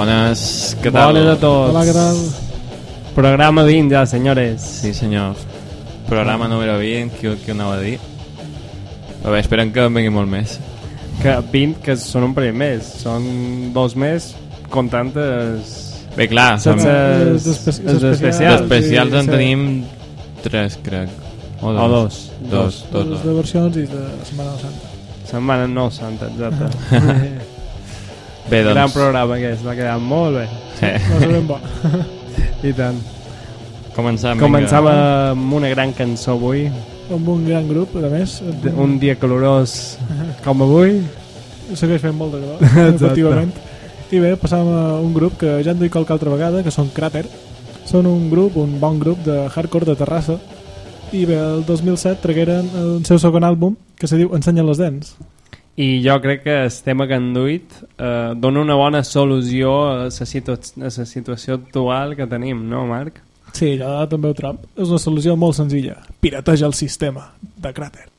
Bones, què tal? Bones a tots. Hola, què tal? Programa 20 ja, senyores. Sí, senyor. Programa número 20, qui, qui ho anava a dir? A veure, esperem que en vengui molt més. Que 20, que són un parell més. Són dos més comptant els... Bé, clar. Sense Els els, els els especials. d'especials en sí. tenim tres, crec. O dos. O dos. Dos, dos, Les dos. de versions i de Setmana Santa. Setmana no santa, exacte. Bé, Gran doncs, programa aquest, va quedar molt bé. eh, No sabem bo. I tant. començam. Començam amb una gran cançó avui, Amb un gran grup, a més. de- un dia calorós com avui. Segueix fent molt de calor, efectivament. I bé, passam a un grup que ja en dic qualque altra vegada, que són Crater. Són un grup, un bon grup de hardcore de Terrassa. I bé, el 2007 tragueren el seu segon àlbum, que se diu Ensenya les dents. I jo crec que el tema que han duit eh, dona una bona solució a la, situ a la situació actual que tenim, no, Marc? Sí, jo també ho trobo. És una solució molt senzilla. Pirateja el sistema de Crater.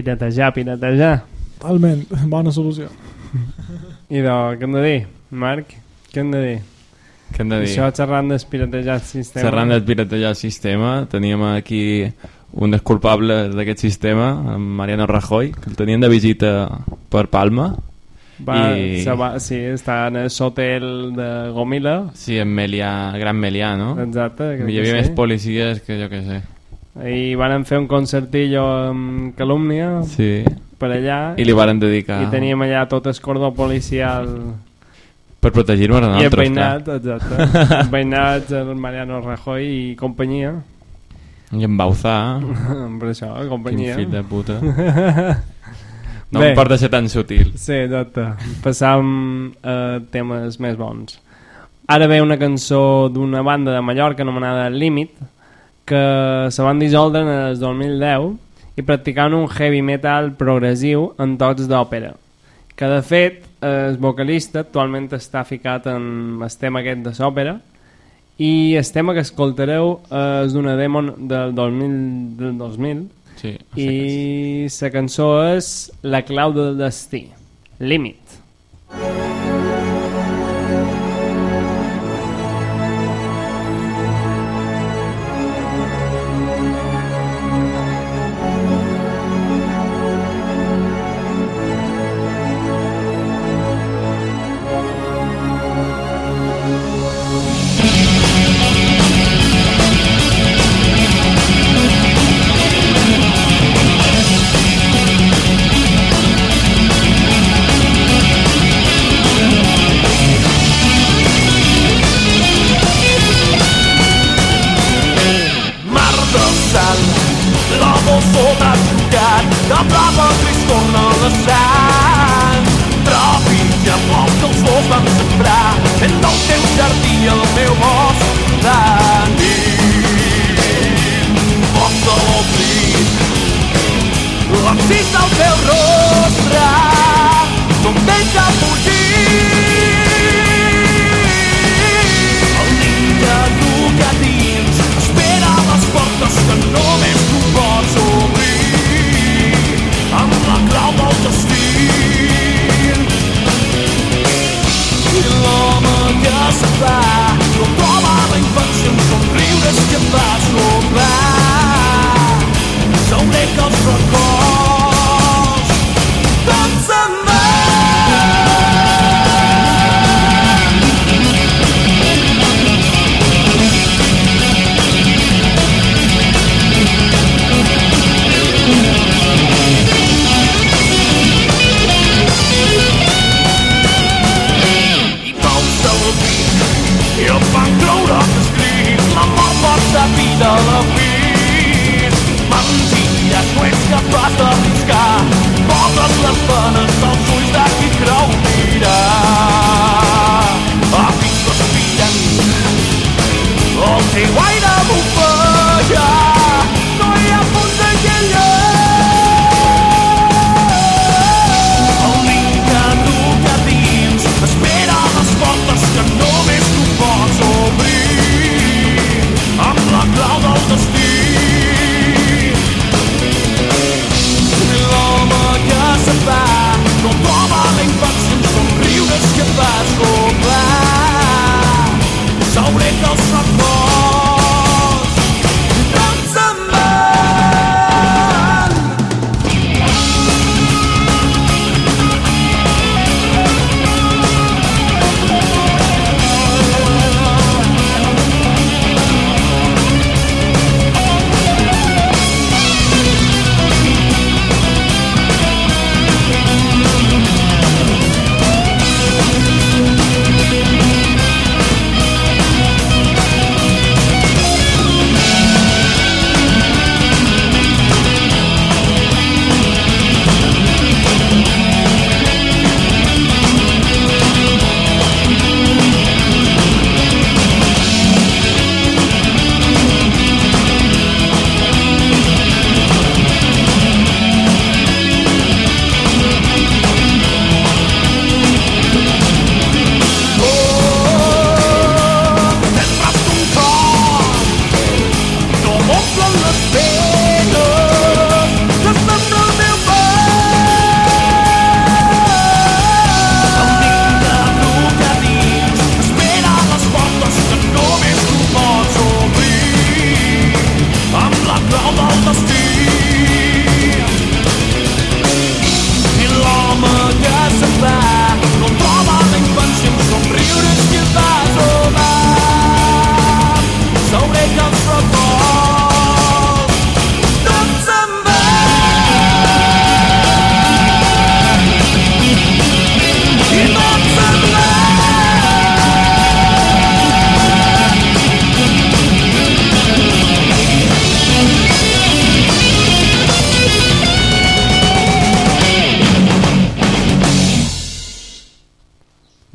Piratejar, piratejar. Totalment, bona solució. I de, què hem de dir, Marc? Què hem de dir? Què hem de dir? Això xerrant del piratejar el sistema. Xerrant del piratejar el sistema, teníem aquí un dels culpables d'aquest sistema, en Mariano Rajoy, que el tenien de visita per Palma. Va, I- se va, sí, està en el hotel de Gomila. Sí, en Melià, Gran Melià, no? Exacte. Hi que havia sí. més policies que jo què sé. I van fer un concertillo amb Calúmnia Sí. per allà I li varen dedicar... i teníem allà tot el cordó policial Per protegir-nos a i nosaltres, empeïnat, exacte. empeïnats el Mariano Rajoy i companyia. I en Bauzà, per això, quin companyia. fill de puta. No Bé. em porta ser tan sutil. Sí, exacte. Passam a temes més bons. Ara ve una cançó d'una banda de Mallorca anomenada Límit, que se van dissoldre en el 2010 i practicant un heavy metal progressiu en tocs d'òpera. Que de fet, el vocalista actualment està ficat en el tema aquest de l'òpera i el tema que escoltareu és d'una demo del 2000, del 2000 Sí, i la cançó és La clau del destí, Límit. Thank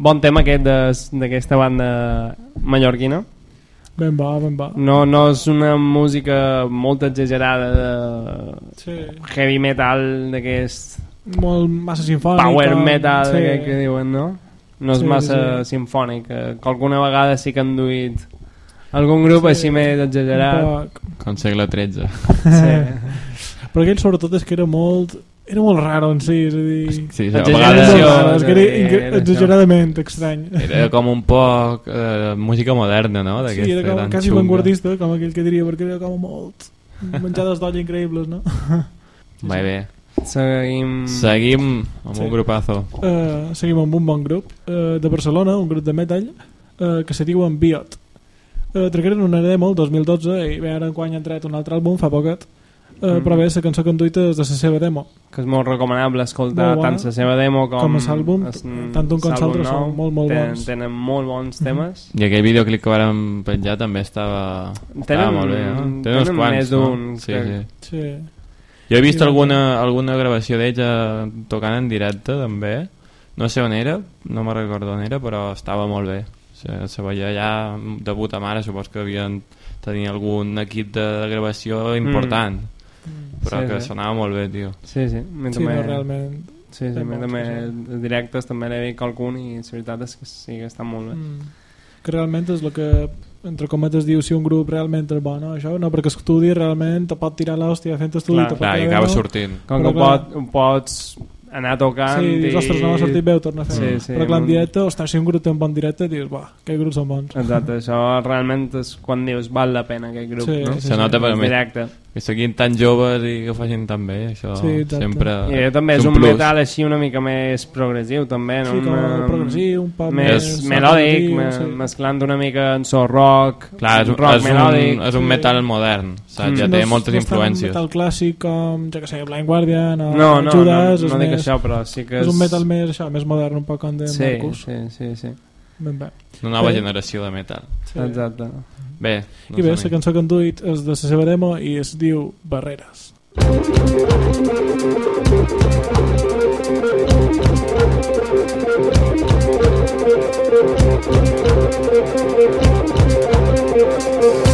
bon tema aquest de- d'aquesta banda mallorquina. Ben bo, ben bo. No, no és una música molt exagerada de Sí. heavy metal d'aquest Molt massa sinfònic. power metal sí. que, que diuen, no? No és Sí, massa sí. sinfònic, que alguna vegada sí que han duit algun grup Sí, així més exagerat. Poc. Com segle XIII. Sí. Però aquell sobretot és que era molt... Era molt raro en si, és a dir... Sí, sí, a vegades raro, és que era exageradament estrany. era com un poc eh, música moderna, no? Sí, era com quasi xunga. vanguardista, com aquell que diria, perquè era com molt menjades d'olla increïbles, no? Bé, bé. Seguim... Seguim amb Sí. un grupazo. Uh, seguim amb un bon grup uh, de Barcelona, un grup de metal uh, que se diuen Biot uh, tragueren una demo el 2012 i bé, ara quan han tret un altre àlbum fa poquet uh, Mm. però bé, la cançó que han duit és de la seva demo que és molt recomanable escoltar Molt bona. tant la seva demo com, Com l'àlbum, es- tant un com l'altre són molt, molt Tenen- bons. Tenen molt bons Mhm. temes. I aquell videoclip que vàrem penjar també estava, estava molt bé, no? Tenen uns tenen quants, més no? d'un Sí, que- sí. sí. Jo he vist Sí, alguna, alguna gravació d'ells eh, tocant en directe també no sé on era, no me'n recordo on era però estava molt bé se, se veia ja de puta mare supos que havien tenia algun equip de, de gravació important però Sí, que sí. sonava molt bé tio Sí, sí. Mi sí, també, no, realment Sí, sí, mi molts, també sí. els directes també l'he vist qualcun i la veritat és que sí que està molt bé. mm. que realment és el que entre cometes diu si un grup realment és bo no? això no, perquè estudi realment te pot tirar l'hòstia fent estudi Clar, te pot clar, i tirar acaba demo. sortint Com que clar- pot, pots anar tocant Sí, dius, ostres, no m'ha sortit bé, ho torna a fer. Sí, sí, Però clar, en un- directe, ostres, si un grup té un bon directe, dius, va, aquests grups són bons. Exacte, això realment és quan dius val la pena aquest grup, Sí, no? sí, se nota per En més. Que siguin tan joves i que ho facin tan bé això Sí, exacte. sempre I també és un plus. metal així una mica més progressiu també, no? Sí, com Una- progressiu, un més, més melòdic, me, sí. mesclant una mica en so rock, clar, és, un, rock és, melòdic. un, és un sí. metal modern saps? Mm. ja No té és- moltes no és tan influències metal clàssic com, jo que sé, Blind Guardian o No, no, Judas, no, no és, dic més, això, però sí que és un metal més, això, més modern, un poc com de Sí, Marcus. sí, sí, sí. Ben bé. una nova Bé. generació de metal Sí. Exacte. bé, no I bé, sé la cançó que han duit és de la seva demo i es diu Barreres. I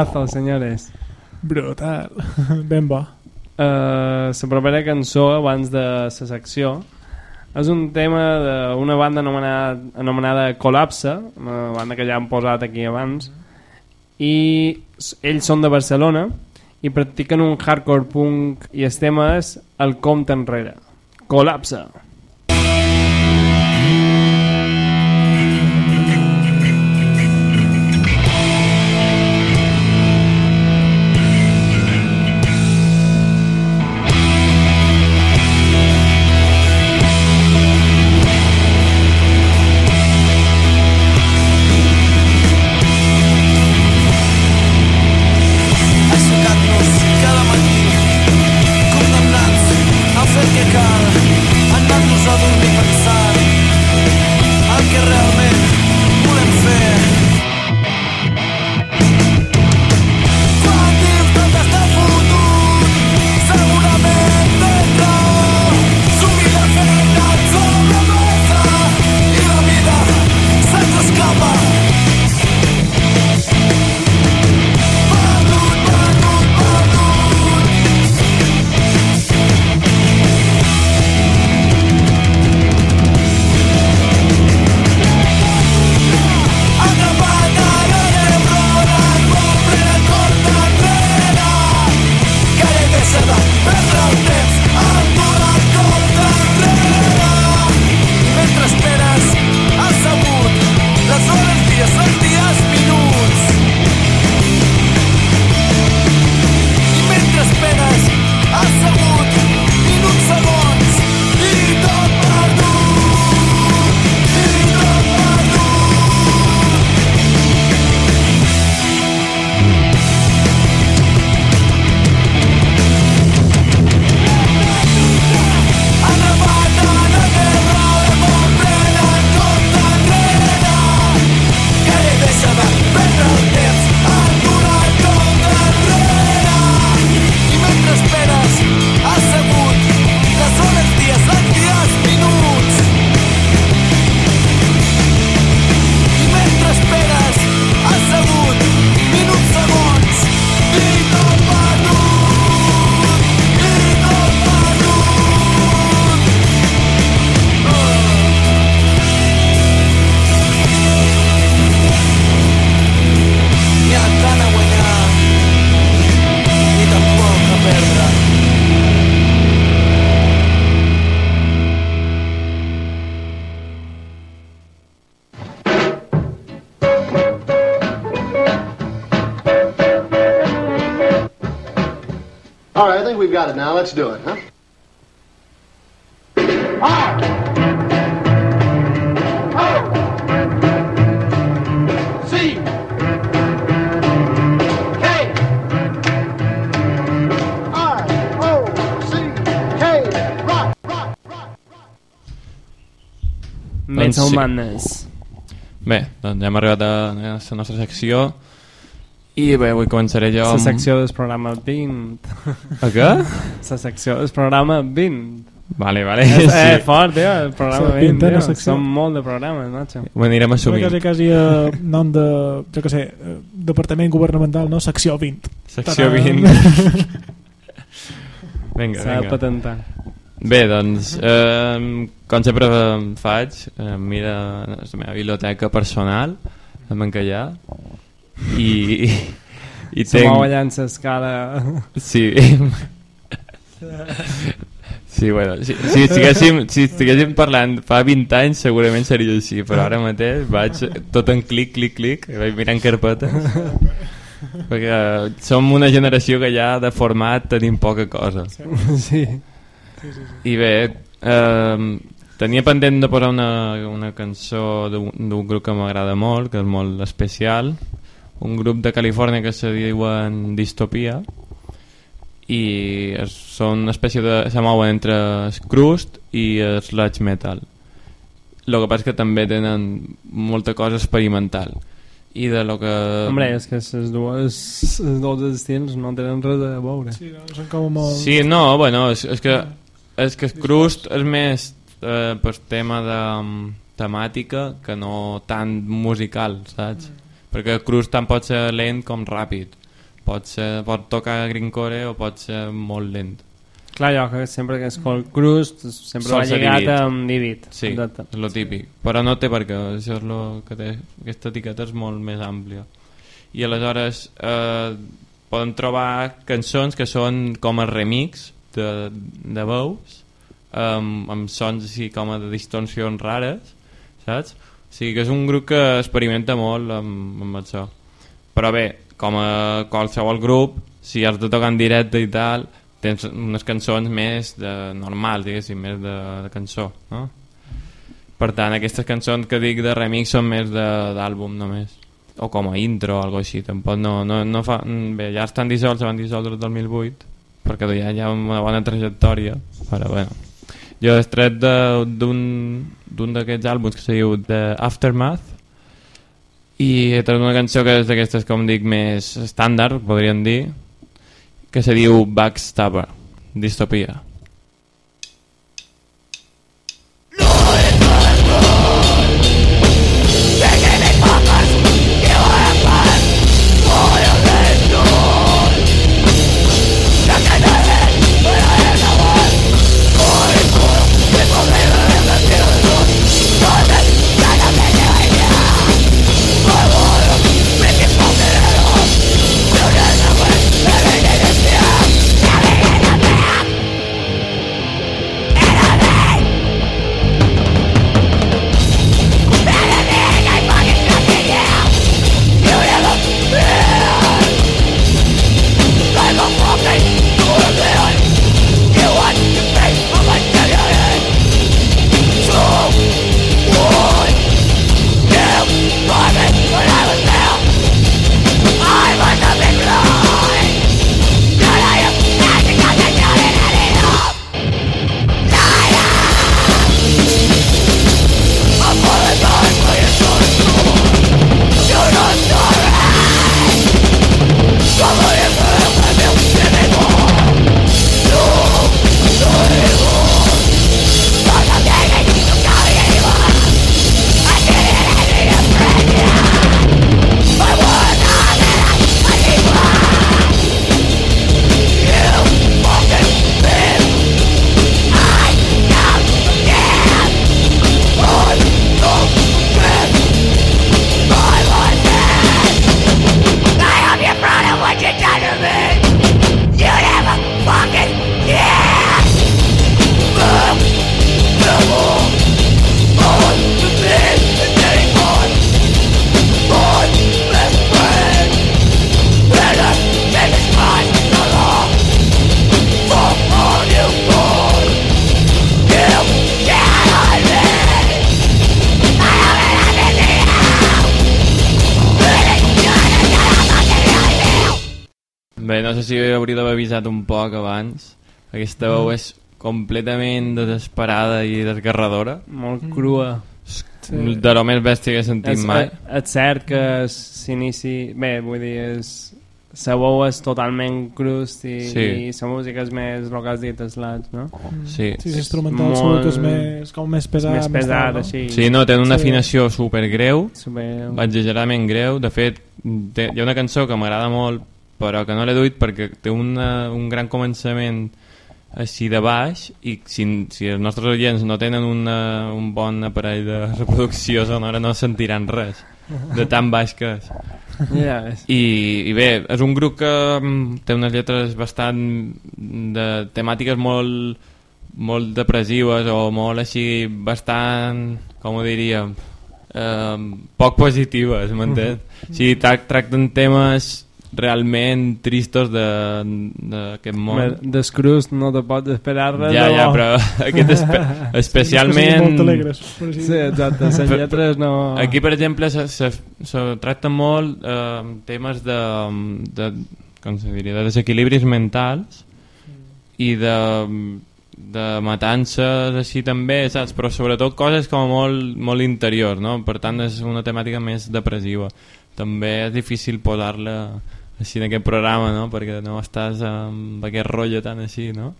Temazo, senyores. Brutal. Ben bo. Uh, la propera cançó, abans de la secció, és un tema d'una banda anomenada, anomenada Colapse, una banda que ja han posat aquí abans, i ells són de Barcelona i practiquen un hardcore punk i el tema és El compte enrere. Colapse. Aixecant-nos Let's do it, huh? C K R O C K. Rock, rock, rock. Metal sí. Madness. Bé, doncs ja hem arribat a la nostra secció i bé, avui començaré jo La amb... secció del programa 20. A què? La secció del programa 20. Vale, vale. És, sí. eh, fort, tio, el programa Sí, 20, vintena tio. Són molt de programes, macho. Ho anirem Quasi, assumint. quasi eh, nom de, jo què sé, eh, departament governamental, no? Secció 20. Secció Tadam. 20. Vinga, S'ha de patentar. Bé, doncs, eh, com sempre faig, eh, mira la meva biblioteca personal, amb encallar, i, i, i Se mou tenc... allà en l'escala... Sí. Sí, bueno, si, si, estiguéssim, si estiguéssim parlant fa 20 anys segurament seria així, però ara mateix vaig tot en clic, clic, clic, i vaig mirant carpetes, perquè som una generació que ja de format tenim poca cosa. Sí. I bé, eh, tenia pendent de posar una, una cançó d'un grup que m'agrada molt, que és molt especial, un grup de Califòrnia que se diuen Distopia, i es, són una espècie de... se mouen entre crust i sludge metal. El que passa és que també tenen molta cosa experimental. I de lo que... Hombre, és que les dues, els dos estils no tenen res a veure. Sí, no? Són com molt... Sí, no, bueno, és, és que és que el crust és més eh, per tema de um, temàtica que no tant musical, saps? Perquè el crust tant pot ser lent com ràpid. pot, ser, pot tocar greencore o pot ser molt lent. Clar, jo que sempre que escol crust sempre Sol va lligat divid. amb divid. Sí, Exacte. és lo típic. Però no té per què, això és lo que té. Aquesta etiqueta és molt més àmplia. I aleshores eh, poden trobar cançons que són com a remix de, de veus amb, amb sons així com a de distorsions rares, saps? Sigui que és un grup que experimenta molt amb, amb això. Però bé, com a qualsevol grup, si has de tocar en directe i tal, tens unes cançons més de normals, diguéssim, més de, de cançó, no? Per tant, aquestes cançons que dic de remix són més d'àlbum només o com a intro o alguna així tampoc no, no, no fa... bé, ja estan dissolts, van dissoldre el 2008 perquè ja hi ha una bona trajectòria però bueno jo he tret de- d'un d'aquests àlbums que se diu The Aftermath i he tret una cançó que és d'aquestes com dic més estàndard podríem dir que se diu Backstabber Distopia avisat un poc abans. Aquesta veu és completament desesperada i desgarradora. Molt crua. Sí. De lo més bèstia que he sentit És, mai. és cert que s'inici... Bé, vull dir, és... La veu és totalment crust i, Sí. i la música és més el que has dit, slats, no? Sí. Sí, l'instrumental Molt- que és més, com més pesat. més pesat, tal, no? així. Sí, no, té una Sí. afinació super greu, Super... exageradament greu. De fet, té, hi ha una cançó que m'agrada molt, però que no l'he duit perquè té una, un gran començament així de baix i si, si els nostres oients no tenen una, un bon aparell de reproducció sonora no sentiran res de tan baix que és. És... I, i bé, és un grup que mm, té unes lletres bastant de temàtiques molt molt depressives o molt així bastant, com ho diríem eh, poc positives m'entens? O sigui, trac- tracten temes realment tristos de- d'aquest món Descrust no te pots esperar res ja, ja, però aquest espe Sí, especialment molt alegres, Sí, dir. exacte, les lletres no... Aquí, per exemple, se, se, se tracta molt eh, temes de, de, com se diria, de desequilibris mentals i de, de matances així també, saps? Però sobretot coses com molt, molt interiors, no? Per tant, és una temàtica més depressiva. També és difícil posar-la així en aquest programa, no? Perquè no estàs amb aquest rotllo tan així, no?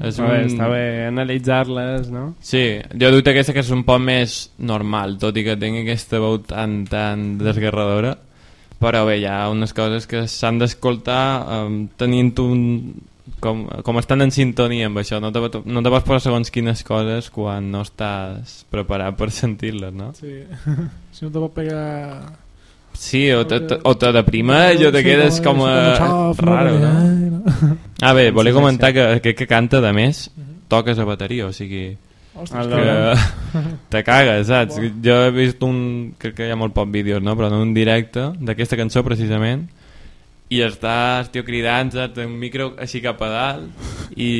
És Està bé, està bé analitzar-les, no? Sí, jo dut aquesta que és un poc més normal, tot i que tingui aquesta veu tan, tan desgarradora, però bé, hi ha unes coses que s'han d'escoltar um, tenint un com, com estan en sintonia amb això no te, no te pots posar segons quines coses quan no estàs preparat per sentir-les no? Sí. si no te pot pegar... Sí, o te, o te deprimeix o te quedes com, a... raro, no? Ah, bé, volia Sí, sí, comentar que, que, que canta, de més, toques a bateria, o sigui... Ostres, que te cagues, saps? Jo he vist un, crec que hi ha molt poc vídeos, no? però en un directe d'aquesta cançó precisament i està el tio cridant, saps? Té un micro així cap a dalt i,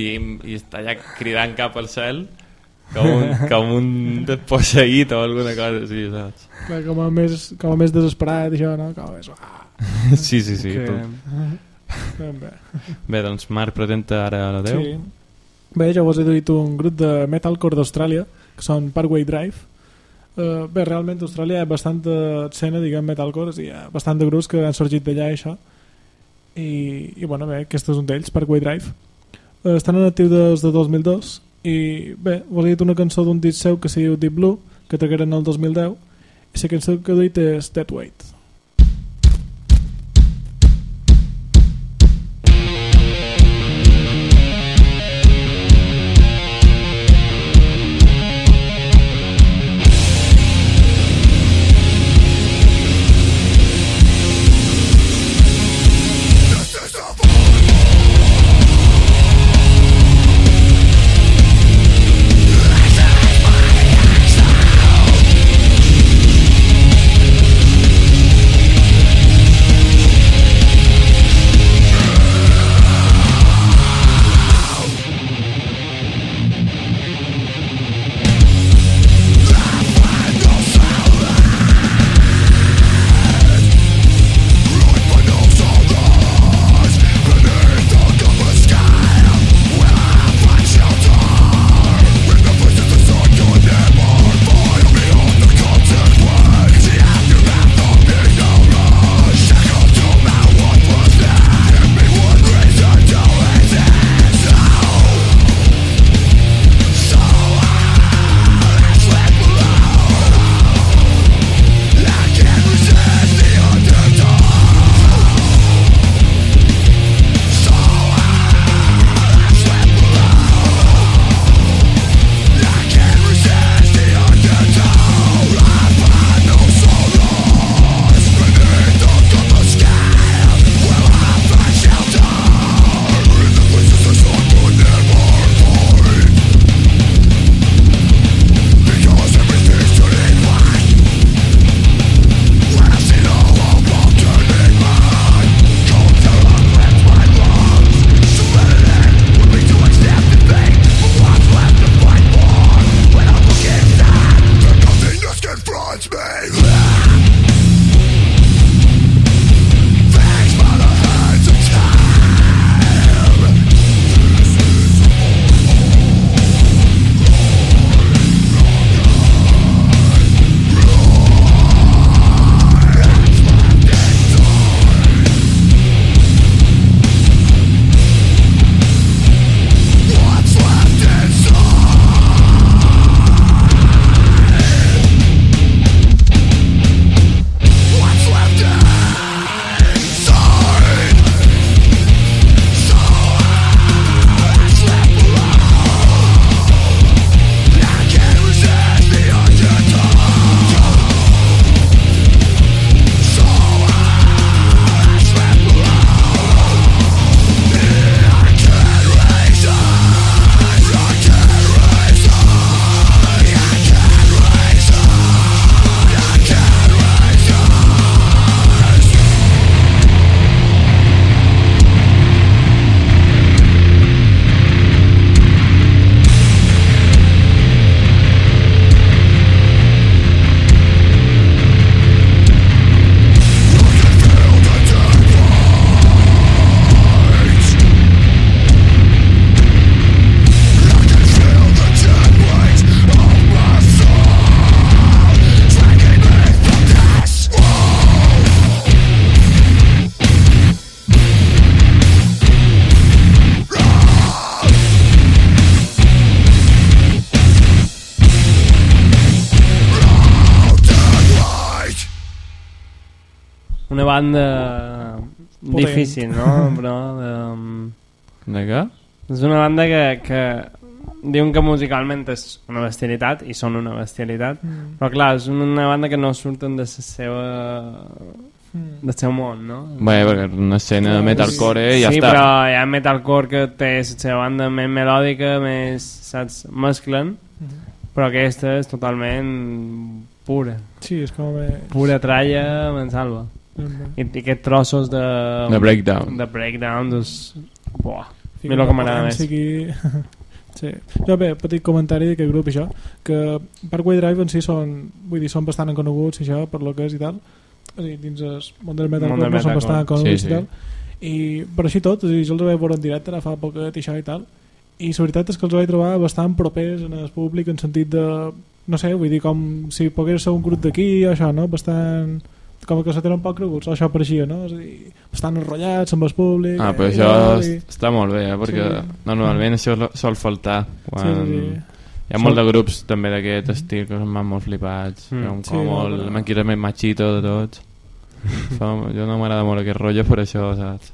i està allà cridant cap al cel com un, com un posseït o alguna cosa així, saps? Clar, com a més, com a més desesperat, això, no? Com a més... Ah, Sí, sí, sí. que... Tu. bé. Bé, doncs Marc presenta ara la teu. Sí. Bé, jo vos he dit un grup de metalcore d'Austràlia, que són Parkway Drive. Uh, bé, realment a Austràlia hi ha bastant escena, diguem, metalcore, hi ha bastant de grups que han sorgit d'allà, això. I, I, bueno, bé, aquest és un d'ells, Parkway Drive. Uh, estan en actiu des de 2002, i bé, vos he dit una cançó d'un disc seu que se diu Deep Blue, que tragueren el 2010, i la cançó que he dit és Dead Weight. Una banda Potent. difícil, no? Però de, De què? és una banda que, que diuen que musicalment és una bestialitat i són una bestialitat Mm. però clar, és una banda que no surten de la seva Mm. del seu món, no? Bé, perquè és una escena de metalcore i ja sí, està. però hi ha metalcore que té la seva banda més melòdica, més, saps, mesclen, Mhm. però aquesta és totalment pura. Sí, és com... Més... Pura tralla, me'n salva. I, i aquests trossos de... De breakdown. De breakdown, doncs... Buah, Fica mira el que m'agrada més. Aquí... sí. Jo bé, petit comentari d'aquest grup i això, que Parkway Drive en si són, vull dir, són bastant coneguts i això, per lo que és i tal, és a dir, dins el món del Món metalcore del no són bastant coneguts Sí, i sí. tal, i per així tot, és a dir, jo els vaig veure en directe ara fa poquet i això i tal, i la veritat és que els vaig trobar bastant propers en el públic en sentit de, no sé, vull dir, com si pogués ser un grup d'aquí o això, no? Bastant com que se tenen poc creguts, això pareixia, no? És a dir, bastant enrotllats amb el públic. Ah, però això i- està molt bé, eh? perquè Sí. normalment això sol faltar. Quan... Sí, sí, sí. Hi ha molt de grups també d'aquest estil que són molt flipats, Mm. Sí, com molt, el però- manquira més machito de tots. Jo no m'agrada molt aquest rotllo per això, saps?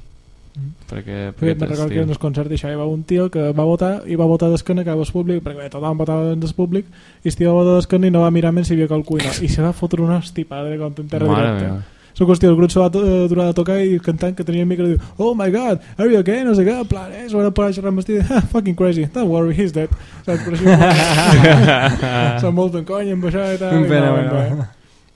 Perquè, Perquè me'n recordo que en el concert d'això hi va un tio que va votar i va votar d'esquena cap al públic perquè bé, tothom votava del públic i el tio va votar d'esquena i no va mirar menys si hi havia qualcú i, no. i se va fotre una estipada com en terra Mare directa meva. la qüestió, el grup se va eh, durar a tocar i el cantant que tenia el micro diu oh my god, are you okay? no sé què, en plan, eh, se van parar a xerrar amb el ah, fucking crazy, don't worry, he's dead saps, per així se'n molt en conya amb això i tal Un pena, no, bueno.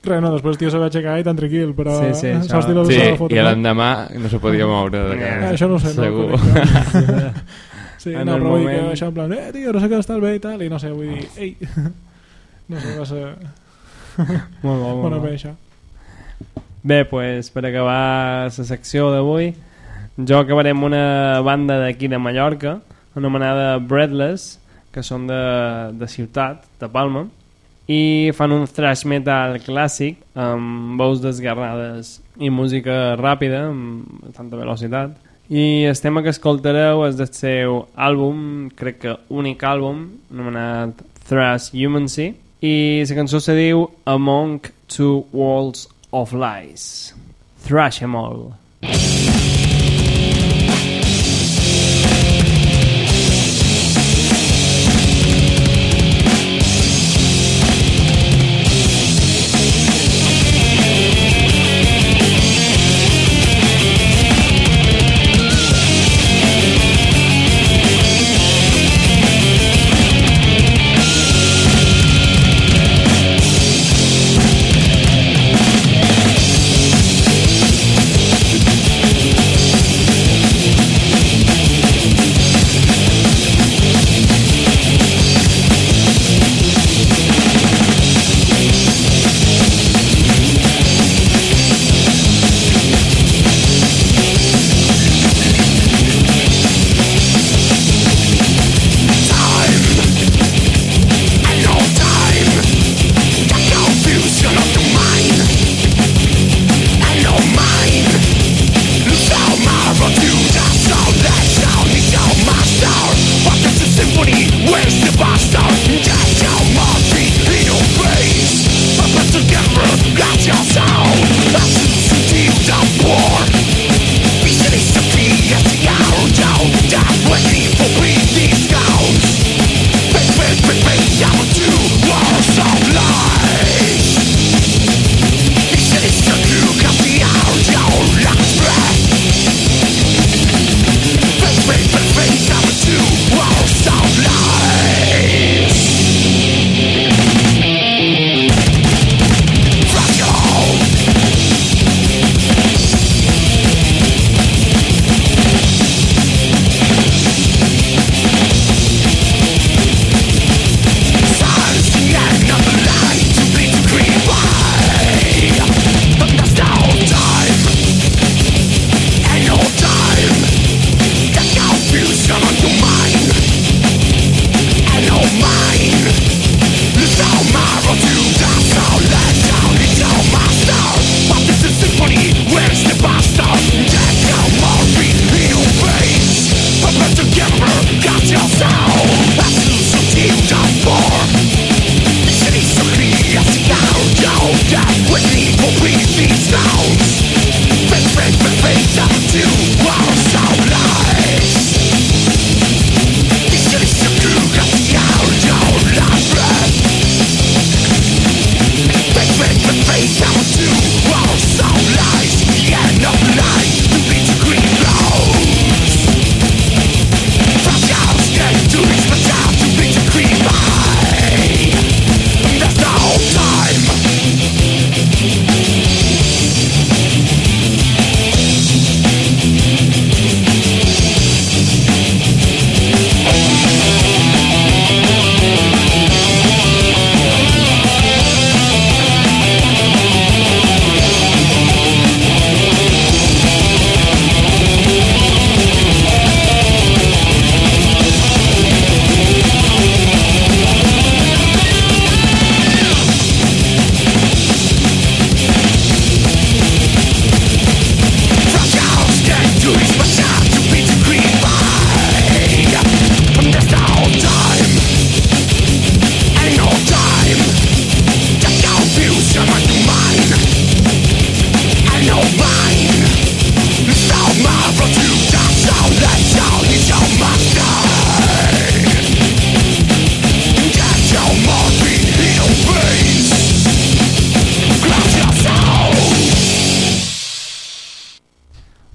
Res, no, després el tio se va aixecar i tan tranquil però Sí, sí, eh, això- saps dir la Sí, va fotre, i no? l'endemà no se podia moure de Ja. casa. Ah, això no ho sé, Segur. no, sí, En no, el vull dir que moment- això en plan, eh, tio, no sé què estàs bé i tal, i no sé, vull dir, ei, no sé, va ser Molt bo, molt bona bo. bé això. Bé, pues, per acabar la secció d'avui, jo acabaré amb una banda d'aquí de Mallorca, anomenada Breadless, que són de, de ciutat, de Palma, i fan un thrash metal clàssic amb veus desgarrades i música ràpida, amb tanta velocitat. I el tema que escoltareu és del seu àlbum, crec que únic àlbum, anomenat Thrash Humancy, i la cançó se diu Among Two Walls of Lies. Thrash em all. Complete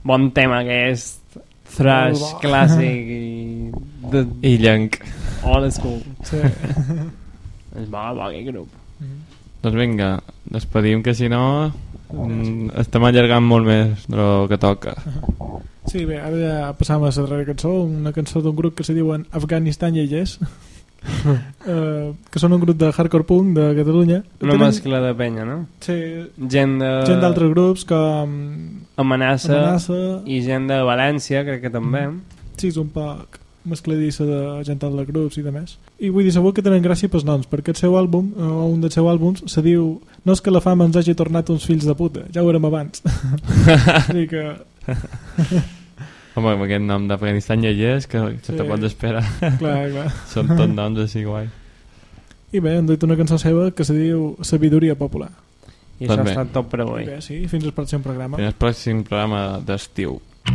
bon tema aquest thrash bo. clàssic i de I llenc. old school. Sí. És bo, bo aquest grup. Doncs vinga, despedim que si no mm, estem allargant molt més del que toca. sí, bé, ara ja passam a la darrera cançó, una cançó d'un grup que se diuen Afganistan Lleiers, eh, que són un grup de hardcore punk de Catalunya. Una Tenen- mescla de penya, no? Sí, Gent de... gent d'altres grups com Amenaça, Amenaça i gent de València, crec que també. sí, és un poc mescladissa de gent d'altres grups i de més i vull dir segur que tenen gràcia pels noms perquè el seu àlbum, o un dels seus àlbums se diu no és que la fama ens hagi tornat uns fills de puta ja ho érem abans així que Home, amb aquest nom d'Afganistan lleiers que, que Sí. te pots esperar. clar, clar Són tot noms així guai. i bé, han dit una cançó seva que se diu Sabidoria Popular I Doncs això bé. ha estat tot per avui. I bé, sí, fins al pròxim programa Fins al pròxim programa d'estiu. Si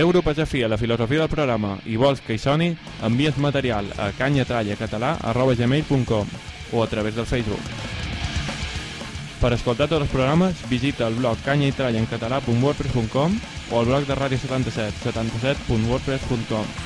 teu grup és afí a la filosofia del programa i vols que hi soni, envies material a canyatrallacatalà.gmail.com o a través del Facebook. Per escoltar tots els programes, visita el blog canyaitrallaencatalà.wordpress.com o el blog de Ràdio 77, 77.wordpress.com.